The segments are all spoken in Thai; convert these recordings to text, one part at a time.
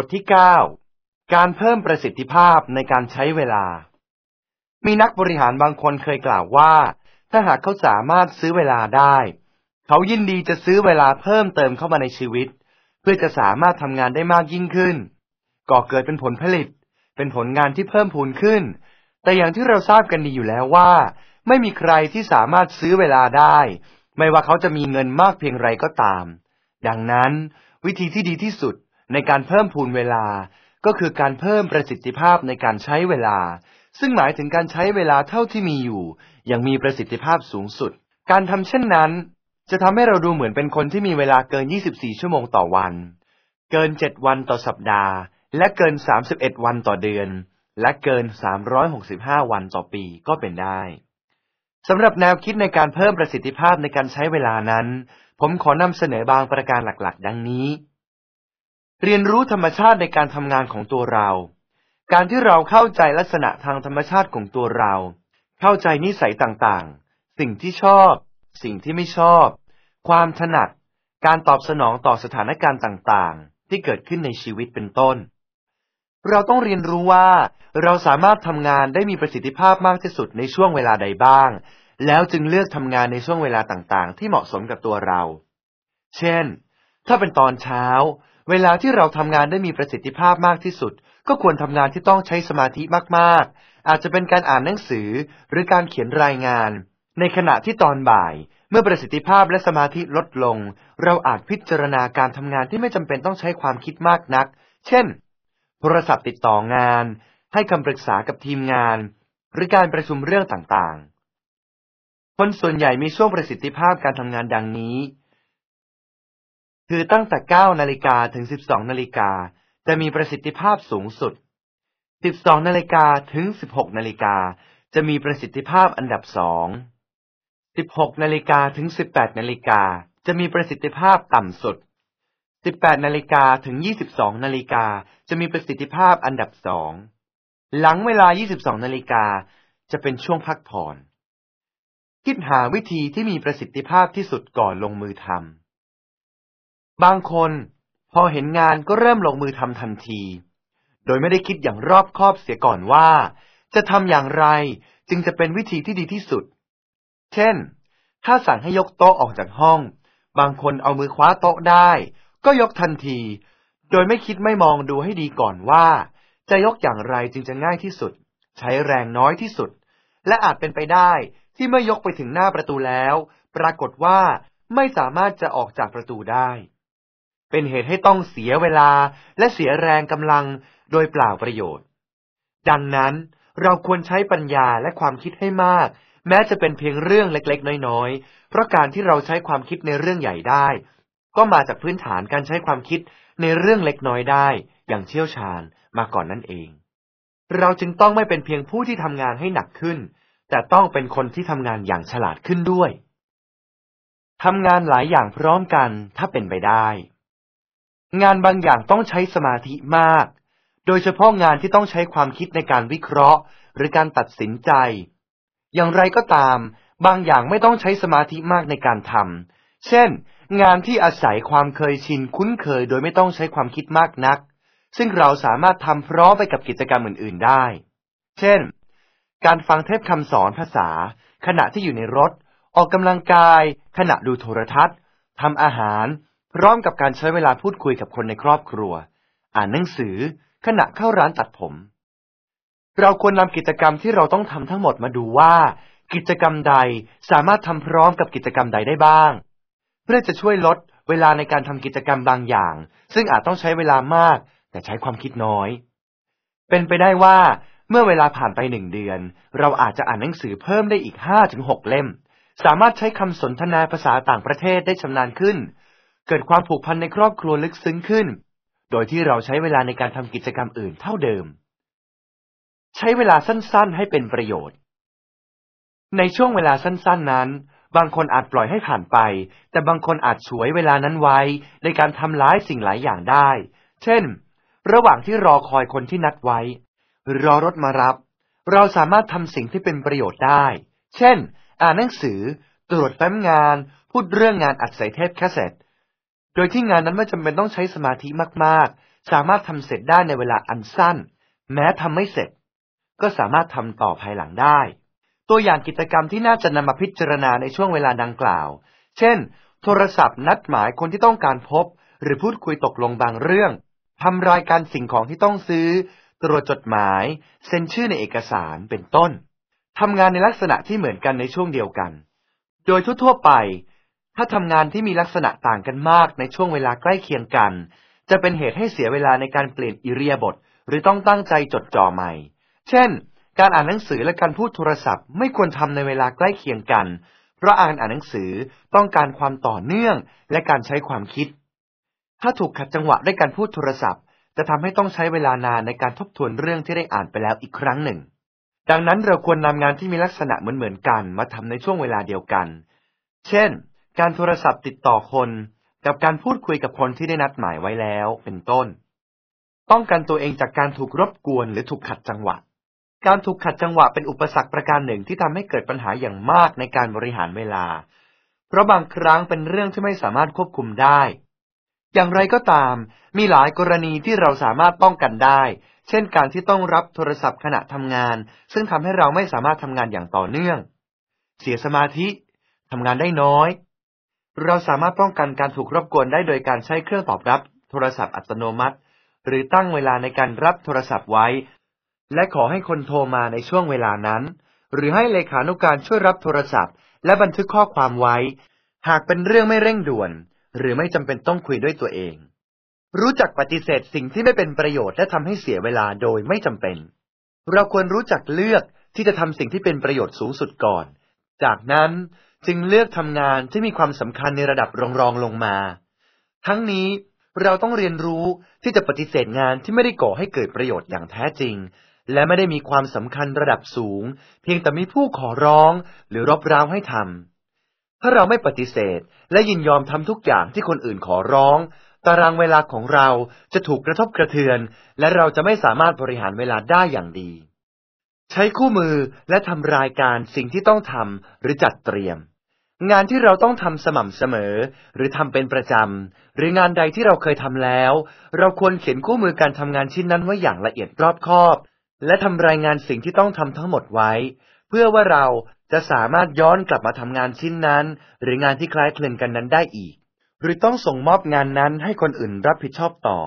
บทที่ 9 การเพิ่มประสิทธิภาพในการใช้เวลา มีนักบริหารบางคนเคยกล่าวว่า ถ้าหากเขาสามารถซื้อเวลาได้ เขายินดีจะซื้อเวลาเพิ่มเติมเข้ามาในชีวิต เพื่อจะสามารถทำงานได้มากยิ่งขึ้น ก่อเกิดเป็นผลผลิต เป็นผลงานที่เพิ่มพูนขึ้น แต่อย่างที่เราทราบกันดีอยู่แล้วว่า ไม่มีใครที่สามารถซื้อเวลาได้ ไม่ว่าเขาจะมีเงินมากเพียงไรก็ตาม ดังนั้น วิธีที่ดีที่สุด ในการเพิ่มพูนเวลา ก็คือการเพิ่มประสิทธิภาพในการใช้เวลา ซึ่งหมายถึงการใช้เวลาเท่าที่มีอยู่ อย่างมีประสิทธิภาพสูงสุด การทำเช่นนั้น จะทำให้เราดูเหมือนเป็นคนที่มีเวลาเกิน 24 ชั่วโมงต่อวัน เกิน 7 วันต่อสัปดาห์ และเกิน 31 วันต่อเดือน และเกิน 365 วันต่อปีก็เป็นได้สำหรับแนวคิดในการเพิ่มประสิทธิภาพในการใช้เวลานั้น ผมขอนำเสนอบางประการหลักๆ ดังนี้ เรียนรู้ธรรมชาติในการทำงานของตัวเรา การที่เราเข้าใจลักษณะทางธรรมชาติของตัวเรา เข้าใจนิสัยต่างๆ สิ่งที่ชอบ สิ่งที่ไม่ชอบ ความถนัด การตอบสนองต่อสถานการณ์ต่างๆ ที่เกิดขึ้นในชีวิตเป็นต้น เราต้องเรียนรู้ว่าเราสามารถทำงานได้มีประสิทธิภาพมากที่สุดในช่วงเวลาใดบ้าง แล้วจึงเลือกทำงานในช่วงเวลาต่างๆ ที่เหมาะสมกับตัวเรา เช่น ถ้าเป็นตอนเช้า เวลาที่เราทำงานได้มีประสิทธิภาพมากที่สุด ก็ควรทำงานที่ต้องใช้สมาธิมากๆ อาจจะเป็นการอ่านหนังสือหรือการเขียนรายงาน ในขณะที่ตอนบ่าย เมื่อประสิทธิภาพและสมาธิลดลง เราอาจพิจารณาการทำงานที่ไม่จำเป็นต้องใช้ความคิดมากนัก เช่น โทรศัพท์ติดต่องาน ให้คำปรึกษากับทีมงาน หรือการประชุมเรื่องต่างๆ คนส่วนใหญ่มีช่วงประสิทธิภาพการทำงานดังนี้ คือตั้งแต่ 9 นาฬิกาถึง 12 นาฬิกาจะมีประสิทธิภาพสูงสุด 12 นาฬิกาถึง 16 นาฬิกาจะมีประสิทธิภาพอันดับสอง 16 นาฬิกาถึง 18 นาฬิกาจะมีประสิทธิภาพต่ำสุด 18 นาฬิกาถึง 22 นาฬิกาจะมีประสิทธิภาพอันดับสอง หลังเวลา 22 นาฬิกาจะเป็นช่วงพักผ่อน คิดหาวิธีที่มีประสิทธิภาพที่สุดก่อนลงมือทำ บางคนพอเห็นงานก็เริ่มลงมือทำทันที โดยไม่ได้คิดอย่างรอบคอบเสียก่อนว่า จะทำอย่างไรจึงจะเป็นวิธีที่ดีที่สุด เช่น ถ้าสั่งให้ยกโต๊ะออกจากห้อง บางคนเอามือคว้าโต๊ะได้ ก็ยกทันที โดยไม่คิดไม่มองดูให้ดีก่อนว่า จะยกอย่างไรจึงจะง่ายที่สุด ใช้แรงน้อยที่สุด และอาจเป็นไปได้ที่เมื่อยกไปถึงหน้าประตูแล้ว ปรากฏว่าไม่สามารถจะออกจากประตูได้ เป็นเหตุให้ต้องเสียเวลาและเสียแรงกำลังโดยเปล่าประโยชน์ ดังนั้นเราควรใช้ปัญญาและความคิดให้มาก แม้จะเป็นเพียงเรื่องเล็กๆ น้อยๆ เพราะการที่เราใช้ความคิดในเรื่องใหญ่ได้ ก็มาจากพื้นฐานการใช้ความคิดในเรื่องเล็กน้อยได้ อย่างเชี่ยวชาญมาก่อนนั่นเอง เราจึงต้องไม่เป็นเพียงผู้ที่ทำงานให้หนักขึ้น แต่ต้องเป็นคนที่ทำงานอย่างฉลาดขึ้นด้วยทำงานหลายอย่างพร้อมกันถ้าเป็นไปได้ งานบางอย่างต้องใช้สมาธิมาก โดยเฉพาะงานที่ต้องใช้ความคิดในการวิเคราะห์ หรือการตัดสินใจ อย่างไรก็ตาม บางอย่างไม่ต้องใช้สมาธิมากในการทำ เช่น งานที่อาศัยความเคยชินคุ้นเคย โดยไม่ต้องใช้ความคิดมากนัก ซึ่งเราสามารถทำพร้อมไปกับกิจกรรมอื่น ๆได้ เช่น การฟังเทปคำสอนภาษา ขณะที่อยู่ในรถ ออกกำลังกาย ขณะดูโทรทัศน์ทำอาหาร พร้อมกับการใช้เวลาพูดคุยกับคนในครอบครัว อ่านหนังสือขณะเข้าร้านตัดผม เราควรนำกิจกรรมที่เราต้องทำทั้งหมดมาดูว่า กิจกรรมใดสามารถทำพร้อมกับกิจกรรมใดได้บ้าง เพื่อจะช่วยลดเวลาในการทำกิจกรรมบางอย่าง ซึ่งอาจต้องใช้เวลามาก แต่ใช้ความคิดน้อย เป็นไปได้ว่า เมื่อเวลาผ่านไปหนึ่งเดือน เราอาจจะอ่านหนังสือเพิ่มได้อีกห้าถึงหกเล่ม สามารถใช้คำสนทนาภาษาต่างประเทศได้ชำนาญขึ้น เกิดความผูกพันในครอบครัวลึกซึ้งขึ้น โดยที่เราใช้เวลาในการทำกิจกรรมอื่นเท่าเดิม ใช้เวลาสั้นๆ ให้เป็นประโยชน์ ในช่วงเวลาสั้นๆนั้น บางคนอาจปล่อยให้ผ่านไป แต่บางคนอาจฉวยเวลานั้นไว้ในการทำหลายสิ่งหลายอย่างได้ เช่น ระหว่างที่รอคอยคนที่นัดไว้รอรถมารับ เราสามารถทำสิ่งที่เป็นประโยชน์ได้ เช่น อ่านหนังสือ ตรวจแฟ้มงาน พูดเรื่องงานอัดใส่เทปแคสเซ็ต โดยที่งานนั้นไม่จำเป็นต้องใช้สมาธิมากๆ สามารถทำเสร็จได้ในเวลาอันสั้น แม้ทำไม่เสร็จ ก็สามารถทำต่อภายหลังได้ ตัวอย่างกิจกรรมที่น่าจะนำมาพิจารณาในช่วงเวลาดังกล่าว เช่น โทรศัพท์นัดหมายคนที่ต้องการพบ หรือพูดคุยตกลงบางเรื่องทำรายการสิ่งของที่ต้องซื้อ ตรวจจดหมาย เซ็นชื่อในเอกสารเป็นต้นทำงานในลักษณะที่เหมือนกันในช่วงเดียวกัน โดยทั่วๆไป ถ้าทำงานที่มีลักษณะต่างกันมากในช่วงเวลาใกล้เคียงกัน จะเป็นเหตุให้เสียเวลาในการเปลี่ยนอิเรียบท หรือต้องตั้งใจจดจ่อใหม่ เช่น การอ่านหนังสือและการพูดโทรศัพท์ ไม่ควรทำในเวลาใกล้เคียงกัน เพราะอ่านอ่านหนังสือต้องการความต่อเนื่องและการใช้ความคิด ถ้าถูกขัดจังหวะด้วยการพูดโทรศัพท์ จะทำให้ต้องใช้เวลานานในการทบทวนเรื่องที่ได้อ่านไปแล้วอีกครั้งหนึ่ง ดังนั้นเราควรนำงานที่มีลักษณะเหมือนๆกันมาทำในช่วงเวลาเดียวกัน เช่น การโทรศัพท์ติดต่อคน กับการพูดคุยกับคนที่ได้นัดหมายไว้แล้ว เป็นต้น ป้องกันตัวเองจากการถูกรบกวนหรือถูกขัดจังหวะ การถูกขัดจังหวะเป็นอุปสรรคประการหนึ่งที่ทำให้เกิดปัญหาอย่างมากในการบริหารเวลา เพราะบางครั้งเป็นเรื่องที่ไม่สามารถควบคุมได้ อย่างไรก็ตาม มีหลายกรณีที่เราสามารถป้องกันได้ เช่น การที่ต้องรับโทรศัพท์ขณะทำงาน ซึ่งทำให้เราไม่สามารถทำงานอย่างต่อเนื่อง เสียสมาธิทำงานได้น้อย เราสามารถป้องกันการถูกรบกวนได้โดยการใช้เครื่องตอบรับโทรศัพท์อัตโนมัติ หรือตั้งเวลาในการรับโทรศัพท์ไว้ และขอให้คนโทรมาในช่วงเวลานั้น หรือให้เลขานุการช่วยรับโทรศัพท์ และบันทึกข้อความไว้ หากเป็นเรื่องไม่เร่งด่วน หรือไม่จำเป็นต้องคุยด้วยตัวเอง รู้จักปฏิเสธสิ่งที่ไม่เป็นประโยชน์และทำให้เสียเวลาโดยไม่จำเป็น เราควรรู้จักเลือกที่จะทำสิ่งที่เป็นประโยชน์สูงสุดก่อน จากนั้น จึงเลือกทำงานที่มีความสำคัญในระดับรองรองลงมา ทั้งนี้เราต้องเรียนรู้ที่จะปฏิเสธงานที่ไม่ได้ก่อให้เกิดประโยชน์อย่างแท้จริง และไม่ได้มีความสำคัญระดับสูง เพียงแต่มีผู้ขอร้องหรือรบร้าวให้ทำถ้าเราไม่ปฏิเสธและยินยอมทำทุกอย่างที่คนอื่นขอร้อง ตารางเวลาของเราจะถูกกระทบกระเทือน และเราจะไม่สามารถบริหารเวลาได้อย่างดี ใช้คู่มือและทำรายการสิ่งที่ต้องทำหรือจัดเตรียม งานที่เราต้องทำสม่ำเสมอ หรือทำเป็นประจำหรืองานใดที่เราเคยทำแล้ว เราควรเขียนคู่มือการทำงานชิ้นนั้นไว้อย่างละเอียดรอบคอบ และทำรายงานสิ่งที่ต้องทำทั้งหมดไว้ เพื่อว่าเราจะสามารถย้อนกลับมาทำงานชิ้นนั้น หรืองานที่คล้ายคลึงกันนั้นได้อีก หรือต้องส่งมอบงานนั้นให้คนอื่นรับผิดชอบต่อ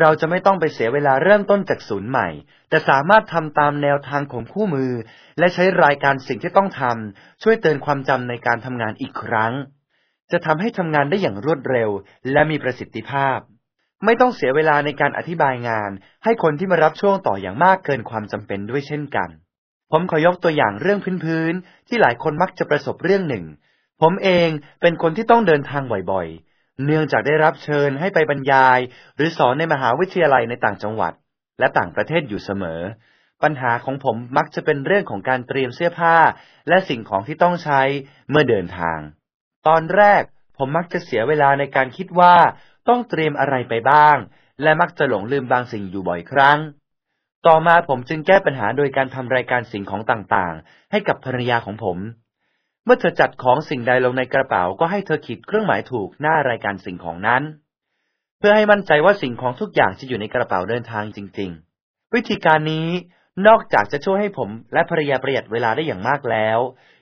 เราจะไม่ต้องไปเสียเวลาเริ่มต้นจากศูนย์ใหม่ แต่สามารถทำตามแนวทางของคู่มือ และใช้รายการสิ่งที่ต้องทำช่วยเตือนความจำในการทำงานอีกครั้ง จะทำให้ทำงานได้อย่างรวดเร็ว และมีประสิทธิภาพ ไม่ต้องเสียเวลาในการอธิบายงาน ให้คนที่มารับช่วงต่ออย่างมากเกินความจำเป็นด้วยเช่นกัน ผมขอยกตัวอย่างเรื่องพื้นๆที่หลายคนมักจะประสบเรื่องหนึ่ง ผมเองเป็นคนที่ต้องเดินทางบ่อย เนื่องจากได้รับเชิญให้ไปบรรยาย หรือสอนในมหาวิทยาลัยในต่างจังหวัด และต่างประเทศอยู่เสมอ ปัญหาของผมมักจะเป็นเรื่องของการเตรียมเสื้อผ้า และสิ่งของที่ต้องใช้เมื่อเดินทาง ตอนแรกผมมักจะเสียเวลาในการคิดว่าต้องเตรียมอะไรไปบ้าง และมักจะหลงลืมบางสิ่งอยู่บ่อยครั้ง ต่อมาผมจึงแก้ปัญหาโดยการทำรายการสิ่งของต่างๆ ให้กับภรรยาของผม เมื่อเธอจัดของสิ่งใดลงในกระเป๋าก็ให้เธอขีดเครื่องหมายถูกหน้ารายการสิ่งของนั้น เพื่อให้มั่นใจว่าสิ่งของทุกอย่างจะอยู่ในกระเป๋าเดินทางจริง ๆ วิธีการนี้นอกจากจะช่วยให้ผมและภรรยาประหยัดเวลาได้อย่างมากแล้ว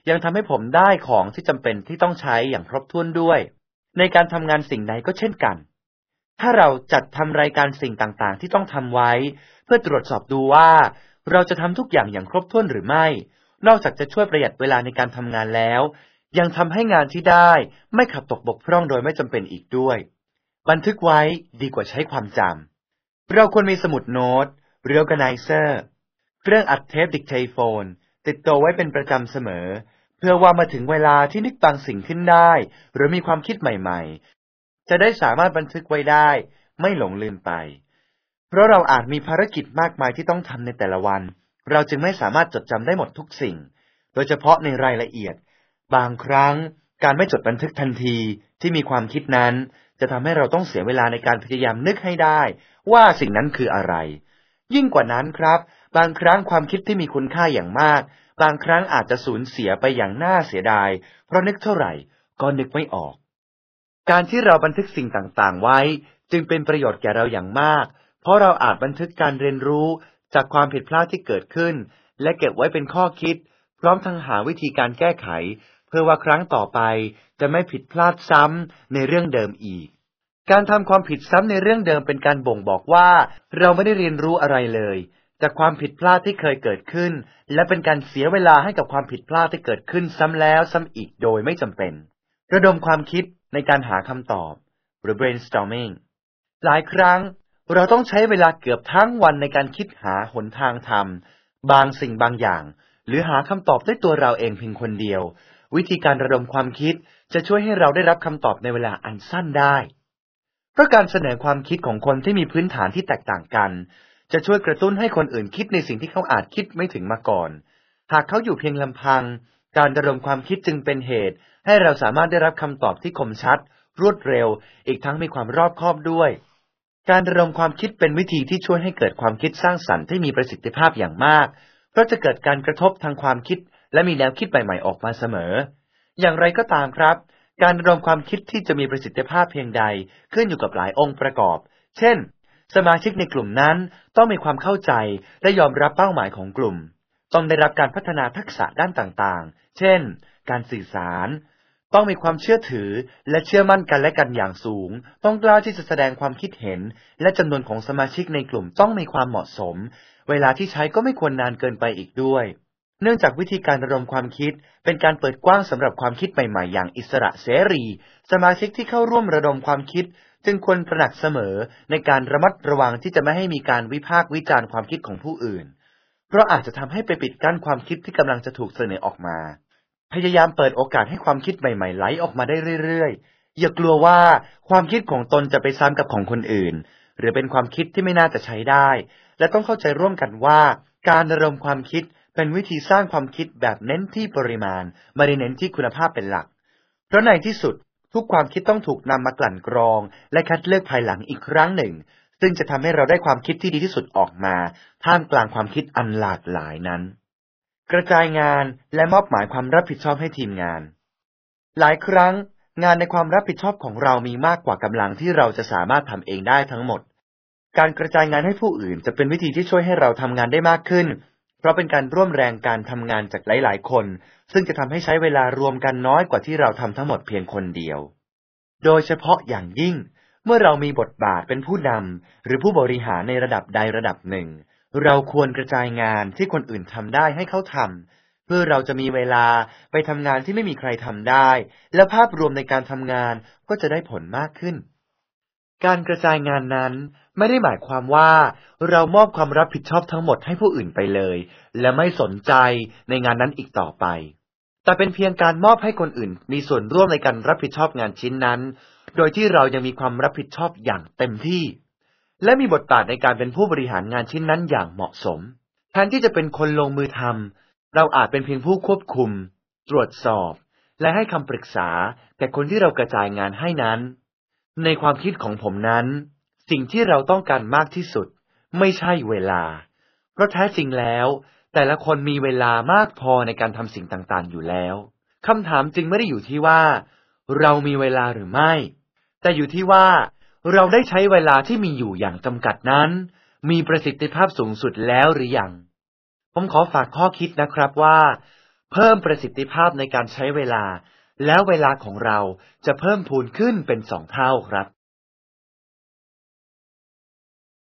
ยังทำให้ผมได้ของที่จำเป็นที่ต้องใช้อย่างครบถ้วนด้วย ในการทำงานสิ่งใดก็เช่นกัน ถ้าเราจัดทำรายการสิ่งต่างๆ ที่ต้องทำไว้ เพื่อตรวจสอบดูว่า เราจะทำทุกอย่างอย่างครบถ้วนหรือไม่ นอกจากจะช่วยประหยัดเวลาในการทำงานแล้ว ยังทำให้งานที่ได้ไม่ขาดตกบกพร่องโดยไม่จำเป็นอีกด้วย บันทึกไว้ดีกว่าใช้ความจำเราควรมีสมุดโน้ต organizer เครื่องอัดเทป Dictaphone ติดตัวไว้เป็นประจำเสมอ เพื่อว่ามาถึงเวลาที่นึกบางสิ่งขึ้นได้ หรือมีความคิดใหม่ๆ จะได้สามารถบันทึกไว้ได้ ไม่หลงลืมไป เพราะเราอาจมีภารกิจมากมายที่ต้องทำในแต่ละวัน เราจึงไม่สามารถจดจำได้หมดทุกสิ่ง โดยเฉพาะในรายละเอียด บางครั้งการไม่จดบันทึกทันทีที่มีความคิดนั้น จะทำให้เราต้องเสียเวลาในการพยายามนึกให้ได้ ว่าสิ่งนั้นคืออะไร ยิ่งกว่านั้นครับ บางครั้งความคิดที่มีคุณค่าอย่างมาก บางครั้งอาจจะสูญเสียไปอย่างน่าเสียดาย เพราะนึกเท่าไหร่ก็นึกไม่ออก การที่เราบันทึกสิ่งต่างๆ ไว้ จึงเป็นประโยชน์แก่เราอย่างมาก เพราะเราอาจบันทึกการเรียนรู้ จากความผิดพลาดที่เกิดขึ้น และเก็บไว้เป็นข้อคิด พร้อมทั้งหาวิธีการแก้ไข เพื่อว่าครั้งต่อไปจะไม่ผิดพลาดซ้ำในเรื่องเดิมอีก การทำความผิดซ้ำในเรื่องเดิมเป็นการบ่งบอกว่า เราไม่ได้เรียนรู้อะไรเลย จากความผิดพลาดที่เคยเกิดขึ้น และเป็นการเสียเวลาให้กับความผิดพลาดที่เกิดขึ้นซ้ำแล้วซ้ำอีกโดยไม่จำเป็น ระดมความคิดในการหาคำตอบ หรือ brainstorming หลายครั้ง เราต้องใช้เวลาเกือบทั้งวันในการคิดหาหนทางทำบางสิ่งบางอย่าง หรือหาคำตอบด้วยตัวเราเองเพียงคนเดียว วิธีการระดมความคิดจะช่วยให้เราได้รับคำตอบในเวลาอันสั้นได้ เพราะการเสนอความคิดของคนที่มีพื้นฐานที่แตกต่างกัน จะช่วยกระตุ้นให้คนอื่นคิดในสิ่งที่เขาอาจคิดไม่ถึงมาก่อน หากเขาอยู่เพียงลำพัง การระดมความคิดจึงเป็นเหตุ ให้เราสามารถได้รับคำตอบที่คมชัด รวดเร็ว อีกทั้งมีความรอบคอบด้วย การระดมความคิดเป็นวิธีที่ช่วยให้เกิดความคิดสร้างสรรค์ที่มีประสิทธิภาพอย่างมาก เพราะจะเกิดการกระทบทางความคิด และมีแนวคิดใหม่ๆออกมาเสมอ อย่างไรก็ตามครับ การระดมความคิดที่จะมีประสิทธิภาพเพียงใดขึ้นอยู่กับหลายองค์ประกอบ เช่น สมาชิกในกลุ่มนั้นต้องมีความเข้าใจและยอมรับเป้าหมายของกลุ่ม ต้องได้รับการพัฒนาทักษะด้านต่างๆ เช่น การสื่อสาร ต้องมีความเชื่อถือและเชื่อมั่นกันและกันอย่างสูง ต้องกล้าที่จะแสดงความคิดเห็น และจำนวนของสมาชิกในกลุ่มต้องมีความเหมาะสม เวลาที่ใช้ก็ไม่ควรนานเกินไปอีกด้วย เนื่องจากวิธีการระดมความคิด เป็นการเปิดกว้างสำหรับความคิดใหม่ๆ อย่างอิสระเสรี สมาชิกที่เข้าร่วมระดมความคิด จึงควรตระหนักเสมอในการระมัดระวังที่จะไม่ให้มีการวิพากษ์วิจารณ์ความคิดของผู้อื่น เพราะอาจจะทำให้ไปปิดกั้นความคิดที่กำลังจะถูกเสนอออกมา พยายามเปิดโอกาสให้ความคิดใหม่ ๆ ไหลออกมาได้เรื่อยๆ อย่ากลัวว่าความคิดของตนจะไปซ้ำกับของคนอื่น หรือเป็นความคิดที่ไม่น่าจะใช้ได้ และต้องเข้าใจร่วมกันว่า การระดมความคิดเป็นวิธีสร้างความคิดแบบเน้นที่ปริมาณ ไม่ได้เน้นที่คุณภาพเป็นหลัก เพราะในที่สุดทุกความคิดต้องถูกนำมากลั่นกรอง และคัดเลือกภายหลังอีกครั้งหนึ่ง ซึ่งจะทำให้เราได้ความคิดที่ดีที่สุดออกมา ท่ามกลางความคิดอันหลากหลายนั้น กระจายงานและมอบหมายความรับผิดชอบให้ทีมงาน หลายครั้งงานในความรับผิดชอบของเรามีมากกว่ากำลังที่เราจะสามารถทำเองได้ทั้งหมด การกระจายงานให้ผู้อื่นจะเป็นวิธีที่ช่วยให้เราทำงานได้มากขึ้น เพราะเป็นการร่วมแรงการทำงานจากหลาย ๆ คน ซึ่งจะทำให้ใช้เวลารวมกันน้อยกว่าที่เราทำทั้งหมดเพียงคนเดียว โดยเฉพาะอย่างยิ่ง เมื่อเรามีบทบาทเป็นผู้นำหรือผู้บริหารในระดับใดระดับหนึ่ง เราควรกระจายงานที่คนอื่นทำได้ให้เขาทำเพื่อเราจะมีเวลาไปทำงานที่ไม่มีใครทำได้ และภาพรวมในการทำงานก็จะได้ผลมากขึ้น การกระจายงานนั้นไม่ได้หมายความว่า เรามอบความรับผิดชอบทั้งหมดให้ผู้อื่นไปเลย และไม่สนใจในงานนั้นอีกต่อไป แต่เป็นเพียงการมอบให้คนอื่น มีส่วนร่วมในการรับผิดชอบงานชิ้นนั้น โดยที่เรายังมีความรับผิดชอบอย่างเต็มที่ และมีบทบาทในการเป็นผู้บริหารงานชิ้นนั้นอย่างเหมาะสม แทนที่จะเป็นคนลงมือทำเราอาจเป็นเพียงผู้ควบคุม ตรวจสอบ และให้คำปรึกษาแก่คนที่เรากระจายงานให้นั้น ในความคิดของผมนั้น สิ่งที่เราต้องการมากที่สุด ไม่ใช่เวลา เพราะแท้จริงแล้ว แต่ละคนมีเวลามากพอในการทำสิ่งต่างๆ อยู่แล้วคำถามจึงไม่ได้อยู่ที่ว่า เรามีเวลาหรือไม่ แต่อยู่ที่ว่า เราได้ใช้เวลาที่มีอยู่อย่างจำกัดนั้น มีประสิทธิภาพสูงสุดแล้วหรือยัง ผมขอฝากข้อคิดนะครับว่า เพิ่มประสิทธิภาพในการใช้เวลา แล้วเวลาของเราจะเพิ่มพูนขึ้นเป็นสองเท่าครับ